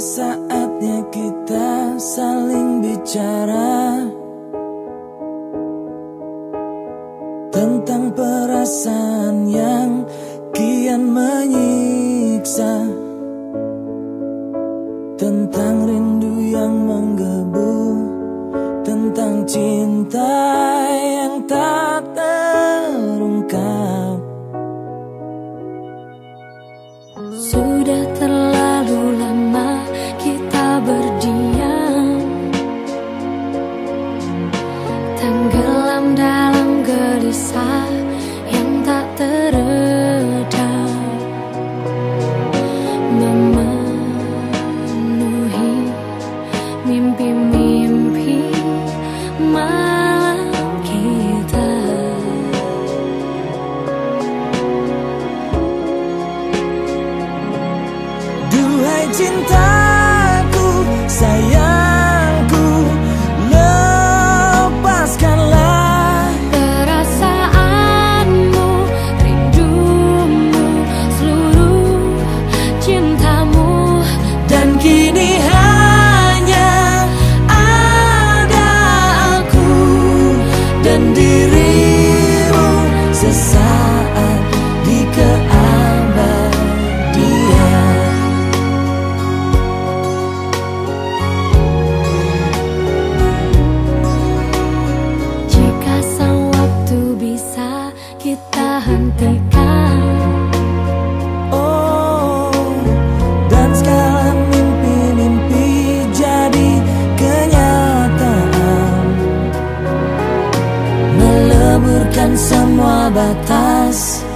Saatnya kita saling bicara Tentang perasaan yang kian menyiksa Tentang Tenggelam dalam gelisah yang tak teredam Memenuhi mimpi-mimpi malam kita. Duhai cintaku, sayang semua batas.